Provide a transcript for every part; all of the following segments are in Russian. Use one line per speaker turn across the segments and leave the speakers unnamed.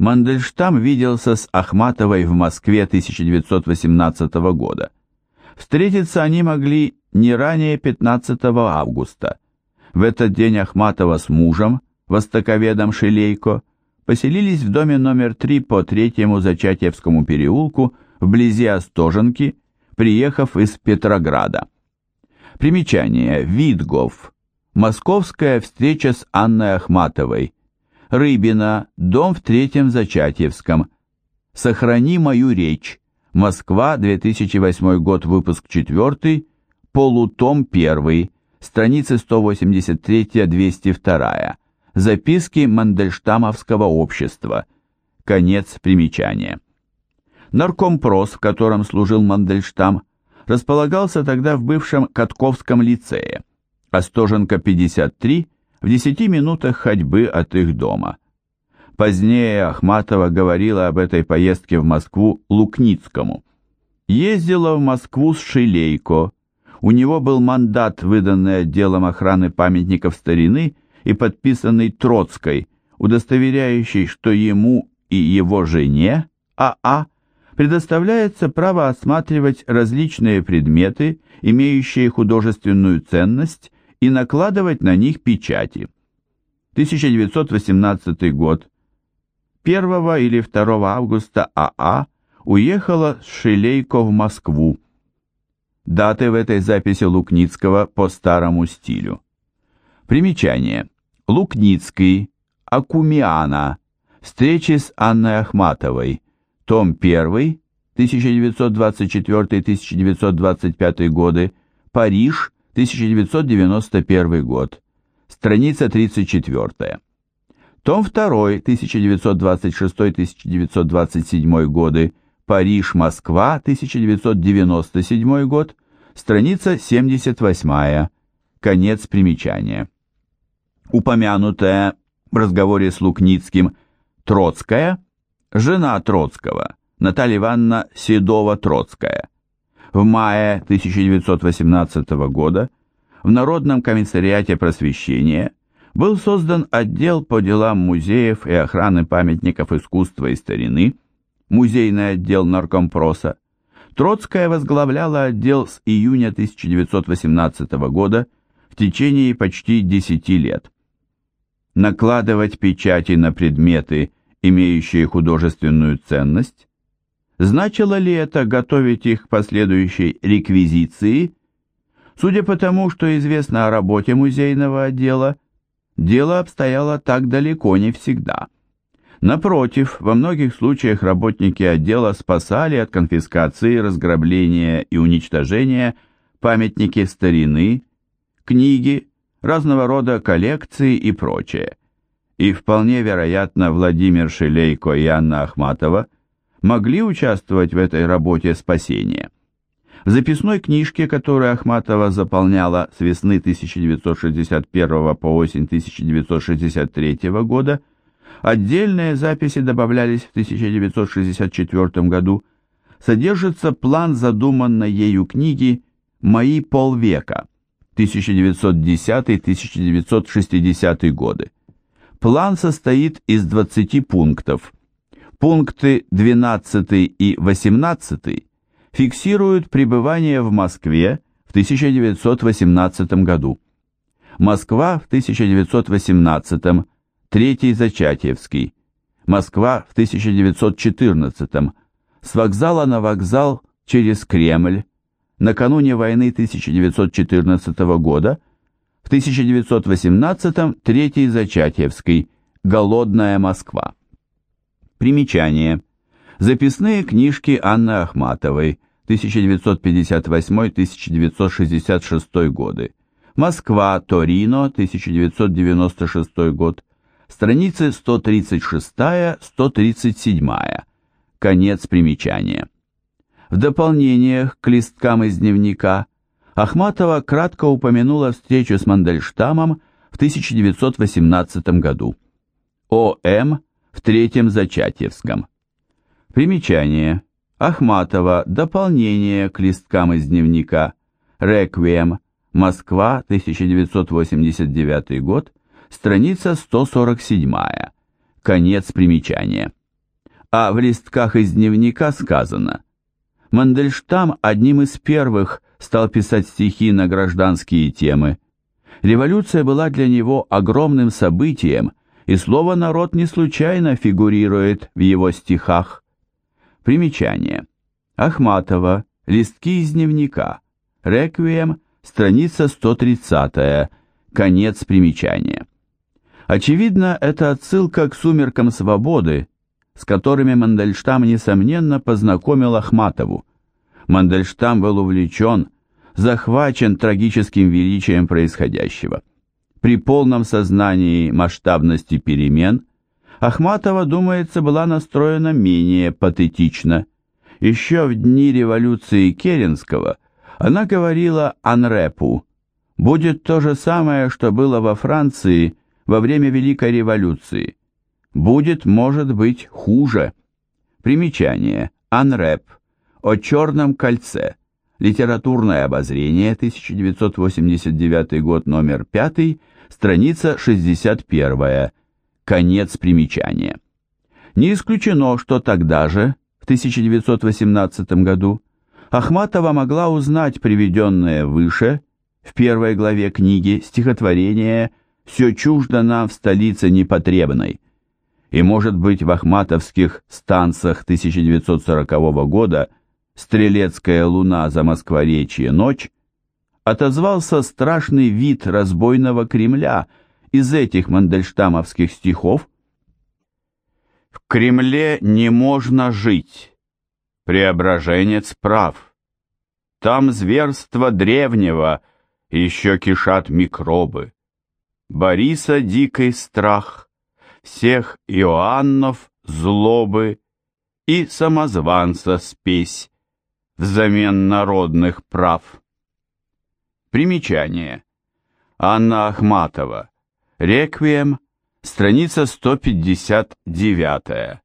Мандельштам виделся с Ахматовой в Москве 1918 года. Встретиться они могли не ранее 15 августа. В этот день Ахматова с мужем, востоковедом Шилейко, поселились в доме номер 3 по третьему Зачатьевскому переулку вблизи Остоженки, приехав из Петрограда. Примечание. Видгов. Московская встреча с Анной Ахматовой. Рыбина. Дом в третьем Зачатьевском. Сохрани мою речь. Москва, 2008 год, выпуск 4, полутом 1, страницы 183-202. Записки Мандельштамовского общества. Конец примечания. Наркомпрос, в котором служил Мандельштам, располагался тогда в бывшем Катковском лицее, Остоженко 53, в 10 минутах ходьбы от их дома. Позднее Ахматова говорила об этой поездке в Москву Лукницкому. Ездила в Москву с Шилейко. У него был мандат, выданный отделом охраны памятников старины и подписанный Троцкой, удостоверяющий, что ему и его жене, АА, а, предоставляется право осматривать различные предметы, имеющие художественную ценность, и накладывать на них печати. 1918 год. 1 или 2 августа АА а уехала с Шилейко в Москву. Даты в этой записи Лукницкого по старому стилю. Примечание. Лукницкий, Акумиана, встречи с Анной Ахматовой, том 1, 1924-1925 годы, Париж, 1991 год, страница 34. Том 2, 1926-1927 годы, Париж, Москва, 1997 год, страница 78, конец примечания. Упомянутая в разговоре с Лукницким Троцкая, жена Троцкого, Наталья Ивановна Седова-Троцкая, в мае 1918 года в Народном комиссариате просвещения был создан отдел по делам музеев и охраны памятников искусства и старины, музейный отдел наркомпроса. Троцкая возглавляла отдел с июня 1918 года в течение почти 10 лет. Накладывать печати на предметы, имеющие художественную ценность, значило ли это готовить их к последующей реквизиции? Судя по тому, что известно о работе музейного отдела, дело обстояло так далеко не всегда. Напротив, во многих случаях работники отдела спасали от конфискации, разграбления и уничтожения памятники старины, книги, разного рода коллекции и прочее. И вполне вероятно Владимир Шилейко и Анна Ахматова могли участвовать в этой работе спасения. В записной книжке, которую Ахматова заполняла с весны 1961 по осень 1963 года, отдельные записи добавлялись в 1964 году, содержится план задуманной ею книги «Мои полвека» 1910-1960 годы. План состоит из 20 пунктов. Пункты 12 и 18 фиксируют пребывание в Москве в 1918 году. Москва в 1918, Третий Зачатьевский. Москва в 1914, с вокзала на вокзал через Кремль, накануне войны 1914 года, в 1918 Третий Зачатьевский, Голодная Москва. Примечание. Записные книжки Анны Ахматовой, 1958-1966 годы. Москва, Торино, 1996 год. Страницы 136-137. Конец примечания. В дополнениях к листкам из дневника Ахматова кратко упомянула встречу с Мандельштамом в 1918 году. О.М. в Третьем Зачатьевском. Примечание. Ахматова. Дополнение к листкам из дневника. Реквием. Москва, 1989 год. Страница 147. Конец примечания. а в листках из дневника сказано «Мандельштам одним из первых стал писать стихи на гражданские темы. Революция была для него огромным событием, и слово «народ» не случайно фигурирует в его стихах. Примечание. Ахматова. Листки из дневника. Реквием. Страница 130. Конец примечания. Очевидно, это отсылка к «Сумеркам свободы», с которыми Мандельштам, несомненно, познакомил Ахматову. Мандельштам был увлечен, захвачен трагическим величием происходящего. При полном сознании масштабности перемен Ахматова, думается, была настроена менее патетично. Еще в дни революции Керенского она говорила Анрепу «Будет то же самое, что было во Франции во время Великой революции. Будет, может быть, хуже». Примечание. Анреп. О черном кольце. Литературное обозрение, 1989 год, номер 5, страница 61. Конец примечания. Не исключено, что тогда же, в 1918 году, Ахматова могла узнать приведенное выше, в первой главе книги, стихотворение «Все чуждо нам в столице непотребной», и, может быть, в ахматовских станцах 1940 года – «Стрелецкая луна за Москворечье ночь», отозвался страшный вид разбойного Кремля из этих мандельштамовских стихов. «В Кремле не можно жить, преображенец прав. Там зверство древнего, еще кишат микробы. Бориса дикий страх, всех Иоаннов злобы и самозванца спесь взамен народных прав. Примечание. Анна Ахматова. Реквием. Страница 159.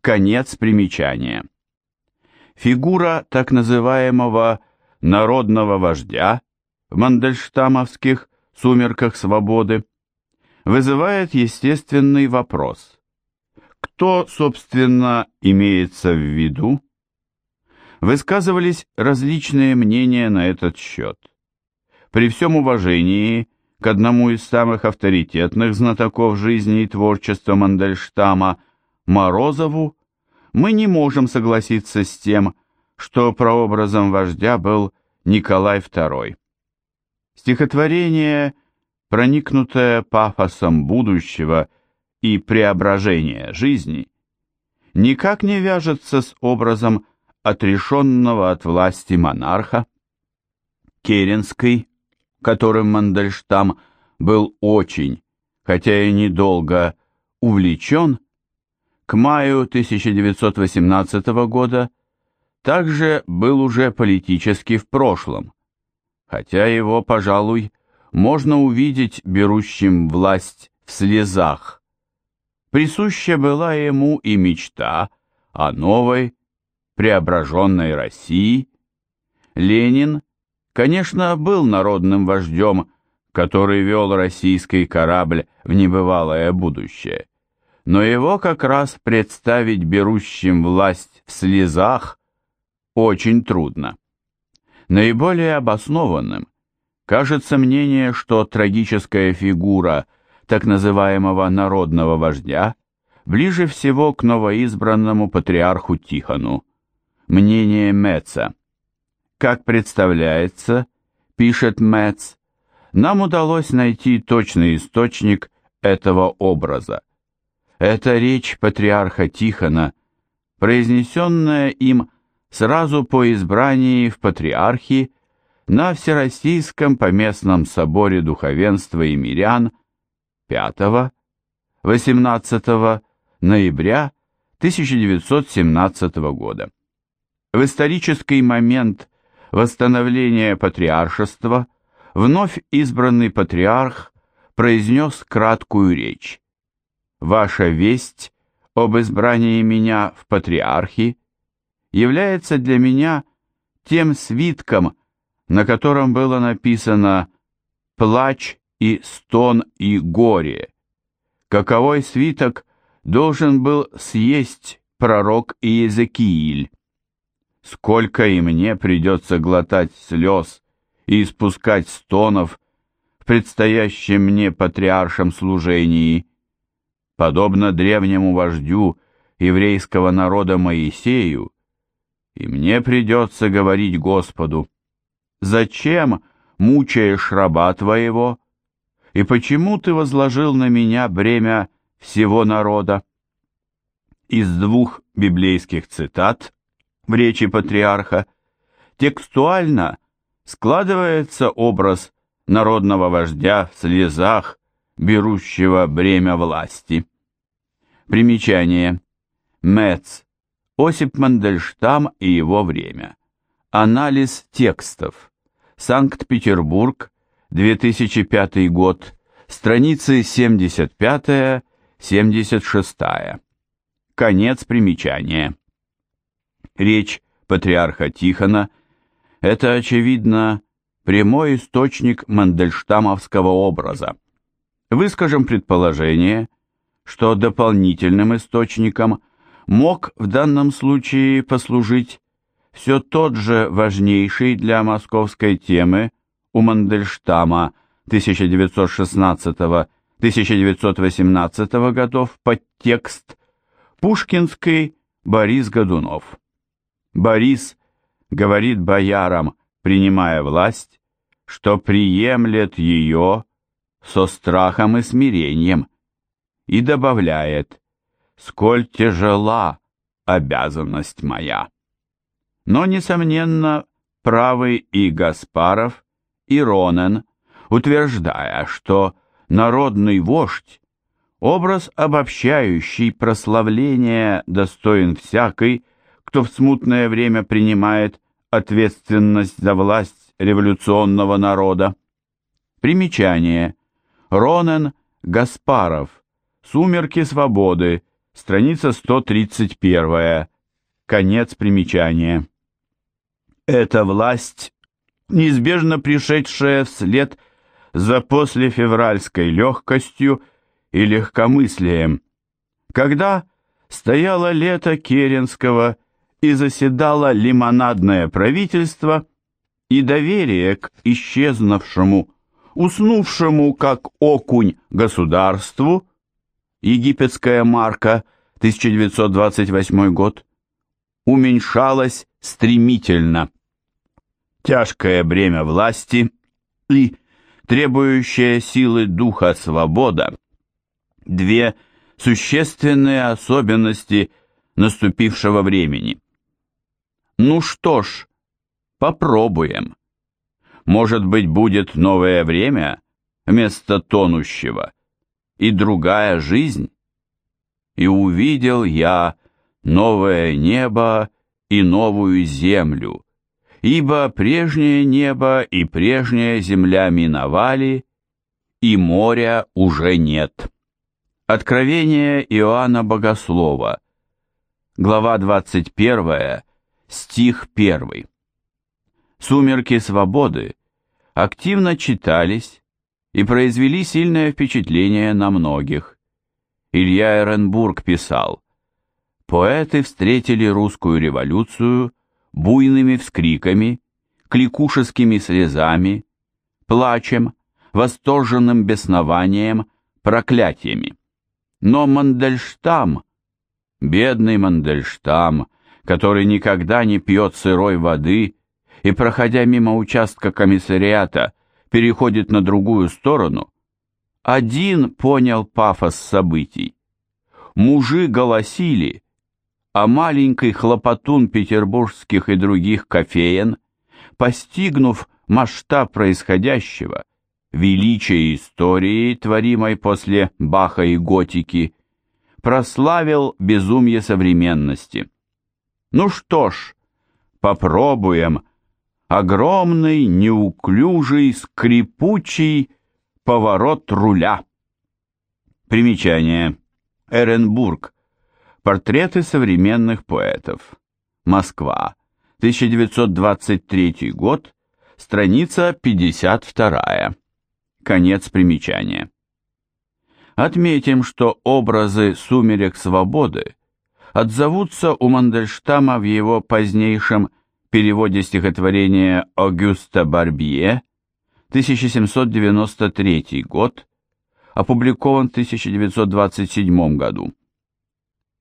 Конец примечания. Фигура так называемого народного вождя в мандельштамовских «Сумерках свободы» вызывает естественный вопрос. Кто, собственно, имеется в виду? Высказывались различные мнения на этот счет. При всем уважении к одному из самых авторитетных знатоков жизни и творчества Мандельштама, Морозову, мы не можем согласиться с тем, что прообразом вождя был Николай II. Стихотворение, проникнутое пафосом будущего и преображения жизни, никак не вяжется с образом отрешенного от власти монарха. Керенский, которым Мандельштам был очень, хотя и недолго, увлечен, к маю 1918 года также был уже политически в прошлом, хотя его, пожалуй, можно увидеть берущим власть в слезах. Присуща была ему и мечта о новой, преображенной России, Ленин, конечно, был народным вождем, который вел российский корабль в небывалое будущее, но его как раз представить берущим власть в слезах очень трудно. Наиболее обоснованным кажется мнение, что трагическая фигура так называемого народного вождя ближе всего к новоизбранному патриарху Тихону, Мнение Меца. Как представляется, пишет Мец, нам удалось найти точный источник этого образа. Это речь патриарха Тихона, произнесенная им сразу по избрании в патриархи на Всероссийском поместном соборе духовенства и мирян 5-18 ноября 1917 года. В исторический момент восстановления патриаршества вновь избранный патриарх произнес краткую речь. «Ваша весть об избрании меня в патриархи является для меня тем свитком, на котором было написано «плач и стон и горе». Каковой свиток должен был съесть пророк Иезекииль. Сколько и мне придется глотать слез и испускать стонов в предстоящем мне патриаршем служении. Подобно древнему вождю еврейского народа Моисею, и мне придется говорить Господу, «Зачем мучаешь раба твоего? И почему ты возложил на меня бремя всего народа?» Из двух библейских цитат в речи патриарха текстуально складывается образ народного вождя в слезах, берущего бремя власти. Примечание. Мец. Осип Мандельштам и его время. Анализ текстов. Санкт-Петербург, 2005 год, страницы 75-76. Конец примечания. Речь патриарха Тихона – это, очевидно, прямой источник мандельштамовского образа. Выскажем предположение, что дополнительным источником мог в данном случае послужить все тот же важнейший для московской темы у Мандельштама 1916-1918 годов подтекст Пушкинский Борис Годунов. Борис говорит боярам, принимая власть, что приемлет ее со страхом и смирением, и добавляет «Сколь тяжела обязанность моя». Но, несомненно, правы и Гаспаров, и Ронен, утверждая, что народный вождь образ обобщающий прославление достоин всякой, кто в смутное время принимает ответственность за власть революционного народа. Примечание. Ронен Гаспаров. Сумерки свободы. Страница 131. Конец примечания. Эта власть, неизбежно пришедшая вслед за послефевральской легкостью и легкомыслием, когда стояло лето Керенского и заседало лимонадное правительство, и доверие к исчезнувшему, уснувшему как окунь государству, египетская марка, 1928 год, уменьшалось стремительно. Тяжкое бремя власти и требующая силы духа свобода – две существенные особенности наступившего времени. Ну что ж, попробуем. Может быть, будет новое время вместо тонущего и другая жизнь. И увидел я новое небо и новую землю, ибо прежнее небо и прежняя земля миновали, и моря уже нет. Откровение Иоанна Богослова, глава 21, стих 1. «Сумерки свободы» активно читались и произвели сильное впечатление на многих. Илья Эренбург писал, «Поэты встретили русскую революцию буйными вскриками, кликушескими слезами, плачем, восторженным беснованием, проклятиями. Но Мандельштам, бедный Мандельштам, который никогда не пьет сырой воды и, проходя мимо участка комиссариата, переходит на другую сторону, один понял пафос событий. Мужи голосили, а маленький хлопотун петербургских и других кофеен, постигнув масштаб происходящего, величие истории, творимой после Баха и Готики, прославил безумие современности. Ну что ж, попробуем огромный, неуклюжий, скрипучий поворот руля. Примечание. Эренбург. Портреты современных поэтов. Москва. 1923 год. Страница 52. Конец примечания. Отметим, что образы «Сумерек свободы» отзовутся у Мандельштама в его позднейшем переводе стихотворения Огюста Барбье 1793 год, опубликован в 1927 году.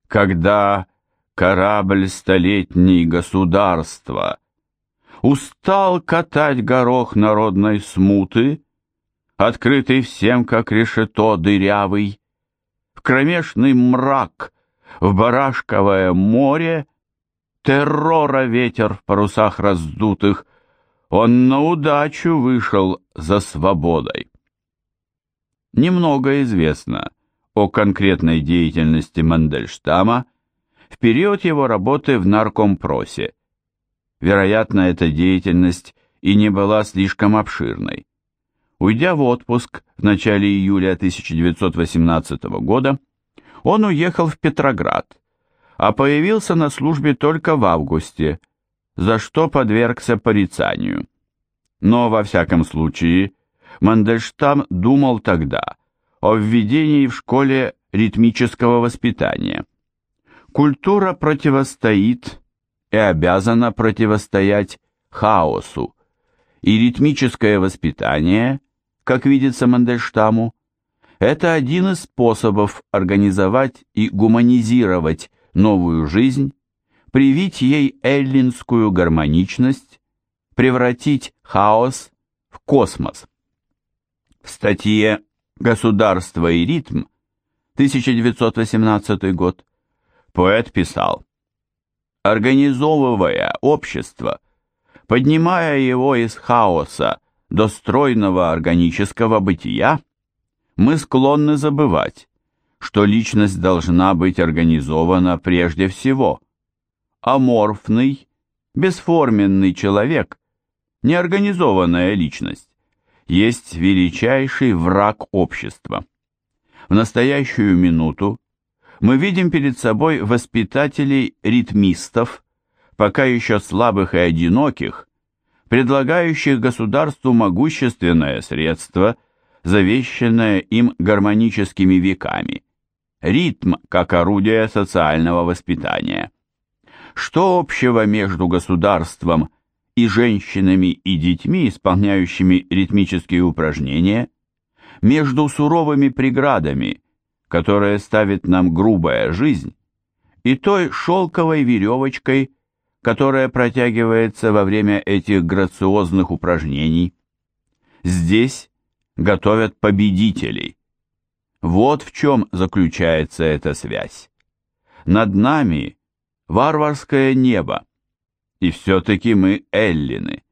Когда корабль столетний государства устал катать горох народной смуты, открытый всем, как решето дырявый, в кромешный мрак, в барашковое море, террора ветер в парусах раздутых, он на удачу вышел за свободой. Немного известно о конкретной деятельности Мандельштама в период его работы в наркомпросе. Вероятно, эта деятельность и не была слишком обширной. Уйдя в отпуск в начале июля 1918 года, он уехал в Петроград, а появился на службе только в августе, за что подвергся порицанию. Но, во всяком случае, Мандельштам думал тогда о введении в школе ритмического воспитания. Культура противостоит и обязана противостоять хаосу, и ритмическое воспитание – как видится Мандельштаму, это один из способов организовать и гуманизировать новую жизнь, привить ей эллинскую гармоничность, превратить хаос в космос. В статье «Государство и ритм» 1918 год поэт писал «Организовывая общество, поднимая его из хаоса до стройного органического бытия, мы склонны забывать, что личность должна быть организована прежде всего. Аморфный, бесформенный человек, неорганизованная личность, есть величайший враг общества. В настоящую минуту мы видим перед собой воспитателей-ритмистов, пока еще слабых и одиноких, предлагающих государству могущественное средство, завещанное им гармоническими веками, ритм как орудие социального воспитания. Что общего между государством и женщинами и детьми, исполняющими ритмические упражнения, между суровыми преградами, которые ставит нам грубая жизнь, и той шелковой веревочкой, которая протягивается во время этих грациозных упражнений. Здесь готовят победителей. Вот в чем заключается эта связь. Над нами варварское небо, и все-таки мы эллины.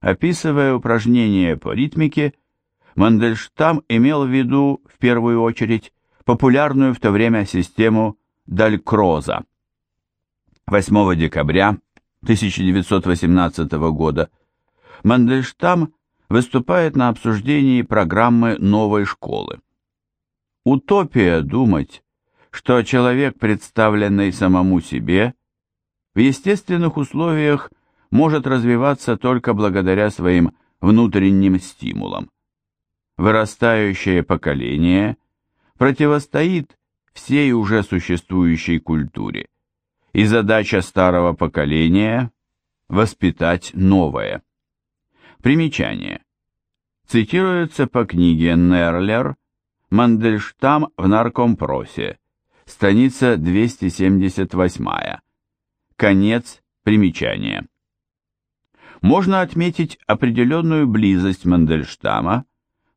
Описывая упражнения по ритмике, Мандельштам имел в виду в первую очередь популярную в то время систему Далькроза. 8 декабря 1918 года Мандельштам выступает на обсуждении программы новой школы. Утопия думать, что человек, представленный самому себе, в естественных условиях может развиваться только благодаря своим внутренним стимулам. Вырастающее поколение противостоит всей уже существующей культуре и задача старого поколения – воспитать новое. Примечание. Цитируется по книге Нерлер «Мандельштам в наркомпросе», страница 278. Конец примечания. Можно отметить определенную близость Мандельштама,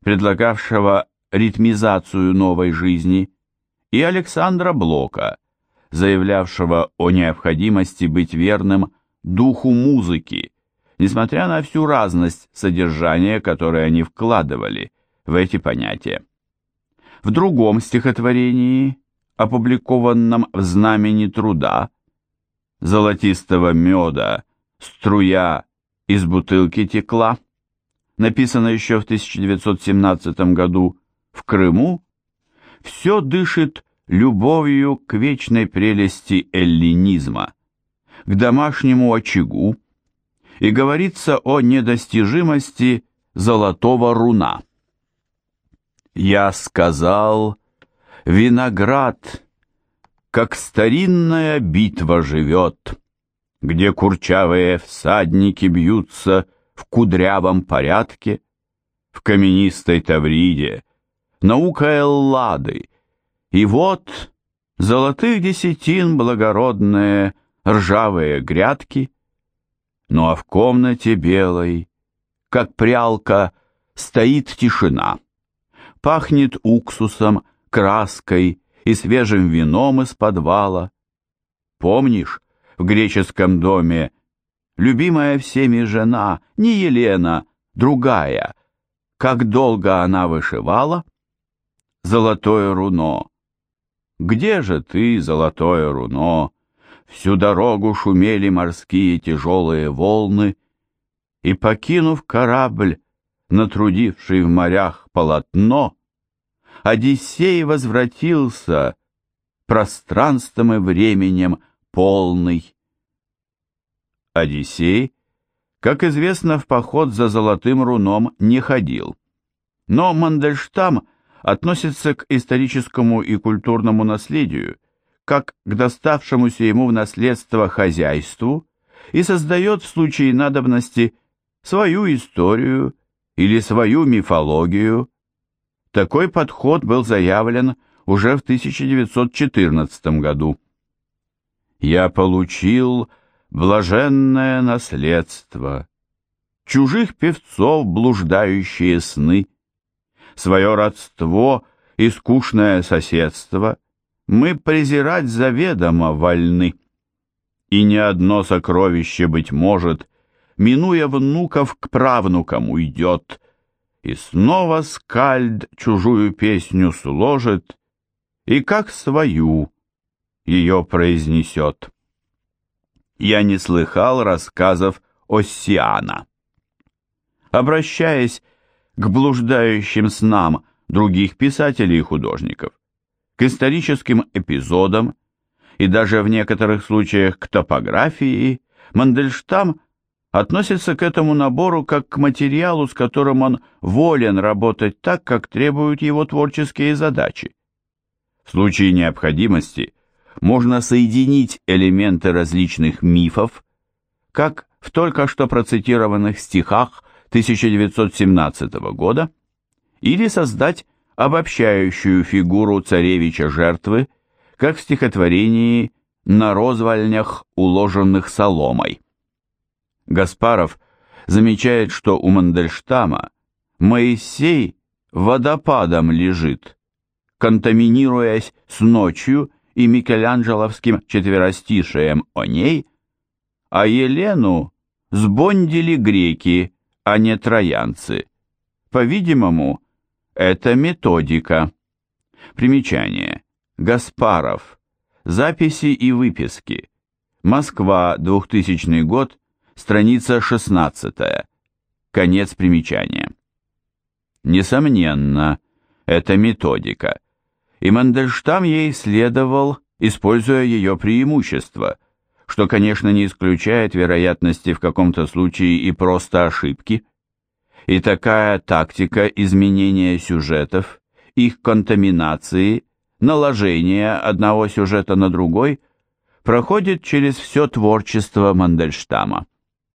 предлагавшего ритмизацию новой жизни, и Александра Блока – заявлявшего о необходимости быть верным духу музыки, несмотря на всю разность содержания, которое они вкладывали в эти понятия. В другом стихотворении, опубликованном в знамени труда, «Золотистого меда струя из бутылки текла», написано еще в 1917 году в Крыму, все дышит любовью к вечной прелести эллинизма, к домашнему очагу, и говорится о недостижимости золотого руна. «Я сказал, виноград, как старинная битва живет, где курчавые всадники бьются в кудрявом порядке, в каменистой Тавриде, наука Эллады, и вот золотых десятин благородные ржавые грядки, ну а в комнате белой, как прялка, стоит тишина, пахнет уксусом, краской и свежим вином из подвала. Помнишь, в греческом доме любимая всеми жена, не Елена, другая, как долго она вышивала? Золотое руно. Где же ты, золотое руно? Всю дорогу шумели морские тяжелые волны, и, покинув корабль, натрудивший в морях полотно, Одиссей возвратился пространством и временем полный. Одиссей, как известно, в поход за золотым руном не ходил. Но Мандельштам относится к историческому и культурному наследию, как к доставшемуся ему в наследство хозяйству, и создает в случае надобности свою историю или свою мифологию. Такой подход был заявлен уже в 1914 году. «Я получил блаженное наследство, чужих певцов блуждающие сны, свое родство и скучное соседство мы презирать заведомо вольны, и ни одно сокровище, быть может, минуя внуков к правнукам уйдет, и снова скальд чужую песню сложит, и как свою ее произнесет. Я не слыхал рассказов Оссиана. Обращаясь к блуждающим снам других писателей и художников, к историческим эпизодам и даже в некоторых случаях к топографии, Мандельштам относится к этому набору как к материалу, с которым он волен работать так, как требуют его творческие задачи. В случае необходимости можно соединить элементы различных мифов, как в только что процитированных стихах 1917 года, или создать обобщающую фигуру царевича-жертвы, как в стихотворении «На розвальнях, уложенных соломой». Гаспаров замечает, что у Мандельштама Моисей водопадом лежит, контаминируясь с ночью и микеланджеловским четверостишием о ней, а Елену сбондили греки, а не троянцы. По-видимому, это методика. Примечание. Гаспаров. Записи и выписки. Москва, 2000 год, страница 16. Конец примечания. Несомненно, это методика, и Мандельштам ей следовал, используя ее преимущества, что, конечно, не исключает вероятности в каком-то случае и просто ошибки. И такая тактика изменения сюжетов, их контаминации, наложения одного сюжета на другой проходит через все творчество Мандельштама.